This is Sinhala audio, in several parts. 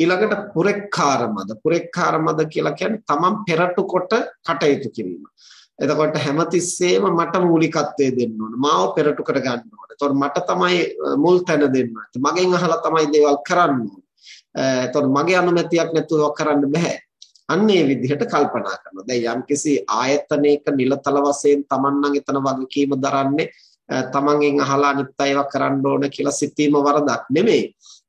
ඊළඟට පුරෙක්කාර මද පුරෙක්කාර මද කියලා කියන්නේ තමන් පෙරටු කොට කටයුතු කිරීම. එතකොට හැමතිස්සෙම මට මූලිකත්වයේ දෙන්න ඕන. මාව පෙරටු කර ගන්න ඕන. එතකොට මට තමයි මුල් තැන දෙන්න ඕන. මගෙන් අහලා තමයි දේවල් කරන්න ඕන. එතකොට මගේ අනුමැතියක් නැතුව කරන්න බෑ. අන්න ඒ විදිහට කල්පනා කරනවා. දැන් යම්කිසි ආයතනයක නිලතල වශයෙන් Taman නම් එතන වගකීම දරන්නේ තමන්ගෙන් අහලා අනිත් අයව කරන්න ඕන කියලා සිතීම වරදක් නෙමෙයි.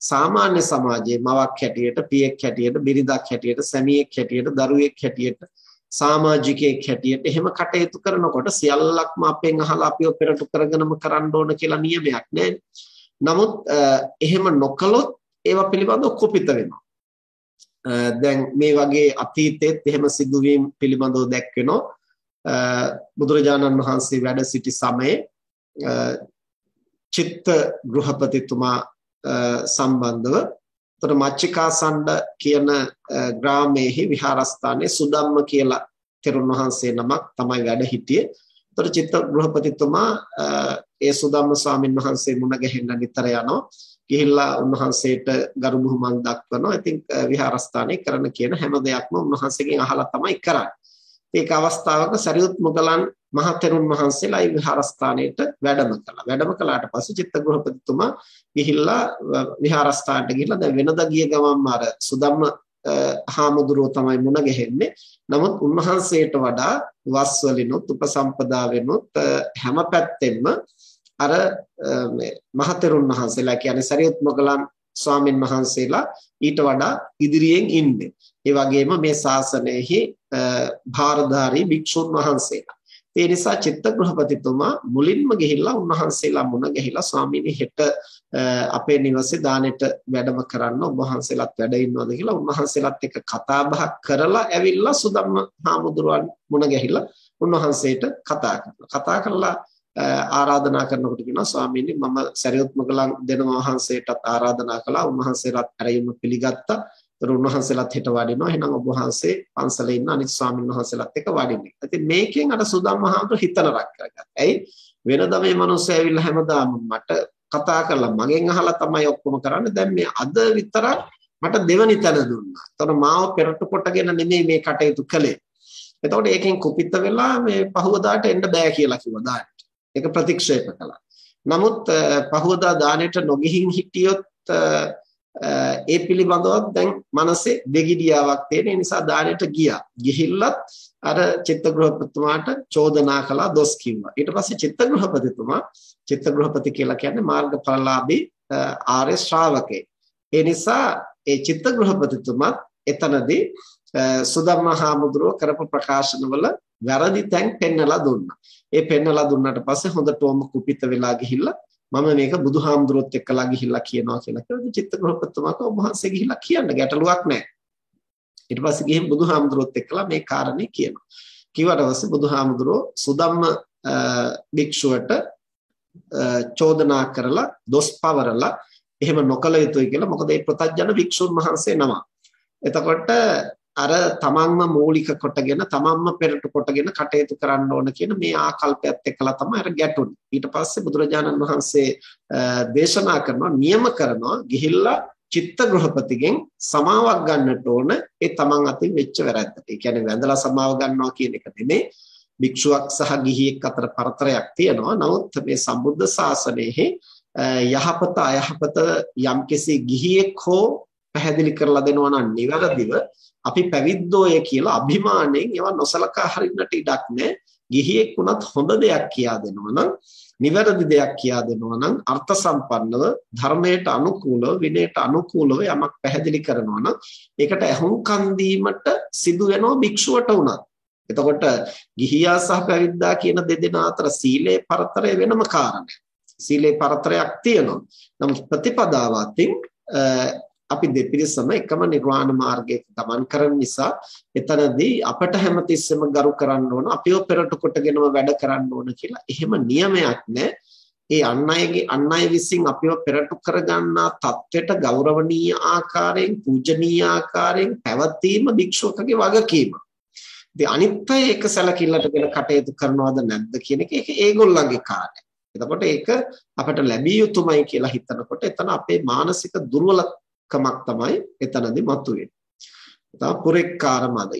සාමාන්‍ය සමාජයේ මවක් හැටියට, පියෙක් හැටියට, බිරිඳක් හැටියට, සැමියෙක් හැටියට, දරුවෙක් හැටියට, සමාජිකයෙක් හැටියට එහෙම කටයුතු කරනකොට සියල්ලක්ම අපෙන් අහලා අපිව පෙරටු කරගෙනම කරන්න ඕන කියලා නියමයක් නැහැ. නමුත් එහෙම නොකළොත් ඒවා පිළිබඳව කුපිත වෙනවා. දැන් මේ වගේ අතීතයේත් එහෙම සිදුවීම් පිළිබඳව දැක්වෙනවා. බුදුරජාණන් වහන්සේ වැඩ සිටි සමයේ චිත්ත ගෘහපතිතුමා සම්බන්ධව එතකොට මච්චිකාසණ්ඩ කියන ග්‍රාමයේහි විහාරස්ථානයේ සුදම්ම කියලා තෙරුන් වහන්සේ නමක් තමයි වැඩ හිටියේ. එතකොට චිත්ත ගෘහපතිතුමා ඒ සුදම්ම ස්වාමින් වහන්සේ මුණ ගැහෙන්න නිතර යනවා. ගිහිල්ලා උන්වහන්සේට ගරු බුහුමන් දක්වනවා. ඉතින් විහාරස්ථානයේ කරන කියන හැම දෙයක්ම උන්වහන්සේගෙන් අහලා තමයි කරන්නේ. ඒක අවස්ථාවක සරියුත් මුගලන් මහතෙරුන් වහන්සේලා ඒ විහාරස්ථානයට වැඩම කළා. වැඩම කළාට පස්සේ චිත්තගෘහපතිතුමා ගිහිල්ලා විහාරස්ථානට ගිහිල්ලා දැන් වෙනදා ගිය ගමන්ම අර සුදම්ම හාමුදුරුව තමයි මුණ ගැහෙන්නේ. නමුත් උන්වහන්සේට වඩා වස් වලිනුත් උපසම්පදා වෙනුත් හැම පැත්තෙම අර මේ මහතෙරුන් වහන්සේලා කියන්නේ සරියුත් මොගලන් ස්වාමින් වහන්සේලා ඊට වඩා ඉදිරියෙන් ඉන්නේ. ඒ වගේම මේ ශාසනයෙහි භාරධාරී භික්ෂුන් වහන්සේලා ඒ නිසා චිත්තගෘහපතිතුමා මුලින්ම ගිහිල්ලා උන්වහන්සේලා මුණ ගැහිලා ස්වාමීනි හෙට අපේ නිවසේ දානෙට වැඩම කරන්න ඔබ වහන්සේලාත් වැඩ ඉන්නවද කියලා උන්වහන්සේලාත් එක්ක කතා බහ කරලා ඇවිල්ලා සුදම්ම හාමුදුරුවන් මුණ ගැහිලා උන්වහන්සේට කතා කරනවා. කතා කරලා ආරාධනා කරනකොට කියනවා ස්වාමීනි මම සරියුත් මොගලන් දෙනම වහන්සේටත් ආරාධනා කළා. උන්වහන්සේලාත් ඇරයුම පිළිගත්තා. ඒතර උන්වහන්සේලාත් හිට වඩිනවා. එහෙනම් ඔබ වහන්සේ පන්සලේ ඉන්න අනිත් ස්වාමීන් වහන්සේලාත් එක්ක වඩින්නේ. ඉතින් මේකෙන් අර සුදම්මහාමුදුර හිතනරක් කරගත්තා. ඇයි? වෙනදා මේ මිනිස්සු ඇවිල්ලා හැමදාම මට කතා කරලා මගෙන් අහලා තමයි ඔක්කොම කරන්නේ. දැන් මේ අද විතරක් මට දෙවනි තැන දුන්නා. එතකොට මාව පෙරට කොටගෙන නෙමෙයි මේ කටයුතු කළේ. එතකොට ඒකෙන් කුපිත වෙලා මේ පහවදාට එන්න බෑ කියලා කිව්වා දානෙට. ඒක ප්‍රතික්ෂේප කළා. නමුත් පහවදා දානෙට නොගිහින් හිටියොත් ඒ පිළිබඳව දැන් මනසේ දෙගිඩියාවක් තියෙන නිසා දානෙට ගියා. ගිහිල්ලත් අර චිත්තගෘහපතිතුමාට චෝදනා කළා දොස් කිව්වා. ඊට පස්සේ චිත්තගෘහපතිතුමා චිත්තගෘහපති කියලා කියන්නේ මාර්ගඵලලාභී ආර්ය ශ්‍රාවකේ. ඒ නිසා ඒ චිත්තගෘහපතිතුමත් එතනදී සුදම්මහා මුද්‍රව කරපු ප්‍රකාශනවල වැරදි තැන් පෙන්නලා දුන්නා. ඒ පෙන්නලා දුන්නාට පස්සේ හොඳටම කුපිත වෙලා ගිහිල්ලා මම මේක බුදුහාමුදුරුවොත් එක්කලා ගිහිල්ලා කියනවා කියලා කිව්වා. චිත්තගෘහපතිතුමාට ඔබ වහන්සේ ගිහිල්ලා කියන්න ගැටලුවක් නැහැ. ඊට පස්සේ ගිහින් බුදුහාමුදුරුවොත් එක්කලා මේ කාරණේ කියනවා. කිව්වට පස්සේ බුදුහාමුදුරුවෝ සුදම්ම භික්ෂුවට චෝදනා කරලා දොස් පවරලා එහෙම නොකළ යුතුයි කියලා මොකද ඒ ප්‍රතඥ භික්ෂුන් වහන්සේ නම. එතකොට අර තමන්ම මූලික කොටගෙන තමන්ම පෙරට කොටගෙන කටයුතු කරන්න ඕන කියන මේ ආකල්පයත් එක්කලා තමයි අර ගැටුනේ. ඊට පස්සේ බුදුරජාණන් වහන්සේ දේශනා කරනවා නියම කරනවා ගිහිල්ලා චිත්ත ගෘහපතිගෙන් සමාවක් ගන්නට ඕන ඒ තමන් අතින් වෙච්ච වැරද්දට. ඒ කියන්නේ වැඳලා සමාව ගන්නවා කියන එක නෙමෙයි. භික්ෂුවක් සහ ගිහියෙක් අතර පරතරයක් තියෙනවා. නමුත් මේ සම්බුද්ධ ශාසනයේ යහපත අයහපත යම්කිසි ගිහියෙක් හෝ පැහැදිලි කරලා දෙනවා නම් නිවැරදිව අපි පැවිද්දෝය කියලා අභිමාණයෙන් ඒවා නොසලකා හරින්නට ඉඩක් නැහැ. ගිහියෙක් වුණත් හොඳ දෙයක් කියා දෙනවා නම් නිවැරදි දෙයක් කියා දෙනවා නම් අර්ථ සම්පන්නව ධර්මයට අනුකූලව විනයට අනුකූලව යමක් පැහැදිලි කරනවා නම් ඒකට ඇහුම්කන් දීමට සිදු වෙනවා භික්ෂුවට උනත්. එතකොට ගිහියා සහ පැවිද්දා කියන දෙදෙනා අතර සීලේ පරතරය වෙනම කාරණයක්. සීලේ පරතරයක් තියෙනවා. නමුත් ප්‍රතිපදාව අතින් අපි දෙපිරිසම එකම නිර්වාණ මාර්ගයක ගමන් කරන නිසා එතනදී අපට හැමතිස්සෙම ගරු කරන්න ඕන අපිව පෙරට කොටගෙනම වැඩ කරන්න ඕන කියලා එහෙම නියමයක් නැහැ. ඒ අන් අයගේ අන් අය විසින් අපිව පෙරට කරගන්නා தත්වෙට ගෞරවනීය ආකාරයෙන් පූජනීය ආකාරයෙන් පැවතීම භික්ෂුවකගේ වගකීම. ඉතින් අනිත් අය එක සැලකිල්ලටගෙන කටයුතු කරනවද නැද්ද කියන එක ඒක ඒගොල්ලන්ගේ කාර්යය. එතකොට ඒක අපිට ලැබිය යුතුමයි කියලා හිතනකොට එතන අපේ මානසික දුර්වල කමක් තමයි එතනදී මතුවෙන්නේ. තව පුරෙක්කාර මද